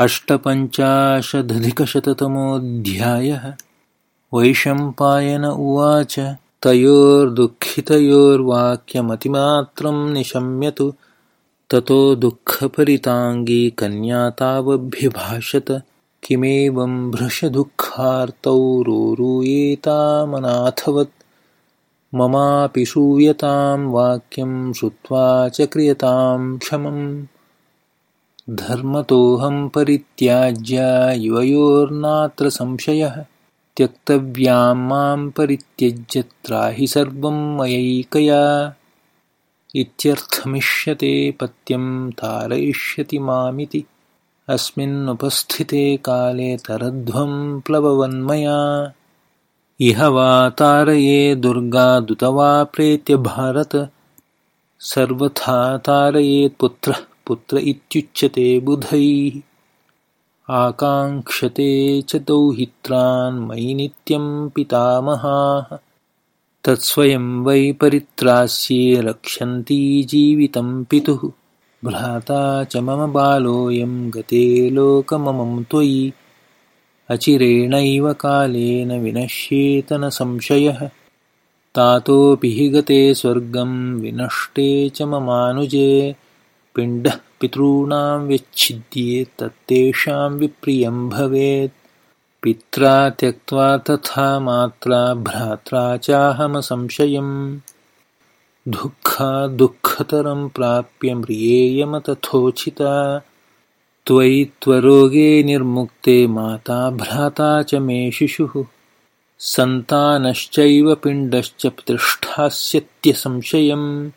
अष्टपञ्चाशदधिकशततमोऽध्यायः। वैशम्पायन उवाच तयोर्दुःखितयोर्वाक्यमतिमात्रं निशम्यतु ततो दुःखपरिताङ्गी कन्या तावभ्यभाषत किमेवं भृशदुःखार्तौ रोरूयेतामनाथवत्। ममापि श्रूयतां वाक्यं श्रुत्वा च क्रियतां क्षमम् धर्मतोऽहं परित्याज्या युवयोर्नात्र संशयः। त्यक्तव्यां मां परित्यज्य त्राहि सर्वं मयैकया। इत्यर्थमिष्यते पत्यं तारयिष्यति मामिति। अस्मिन्नुपस्थिते काले तरध्वं प्लववन्मया। इह वा तारये दुर्गादुत वा प्रेत्य भारत। सर्वथा तारयेत्पुत्रः पुत्र इत्युच्यते बुधैः। आकाङ्क्षते च दौहित्रान्मयि नित्यं पितामहाः। तत्स्वयं वै परित्रास्ये रक्षन्ती जीवितं पितुः। भ्राता च मम बालोऽयं गते लोकममं त्वयि। अचिरेणैव कालेन विनश्येत न संशयः। तातोऽपि हि गते स्वर्गं विनष्टे च ममानुजे पिण्डः पितॄणां व्यच्छिद्ये तत्तेषां विप्रियं भवेत्। पित्रा त्यक्त्वा तथा मात्रा भ्रात्रा चाहमसंशयम् दुःखाद्दुःखतरं प्राप्य म्रियेयमतथोचिता त्वयि त्वरोगे निर्मुक्ते माता भ्राता च मे शिशुः। सन्तानश्चैव पिण्डश्च प्रतिष्ठास्यत्यसंशयम्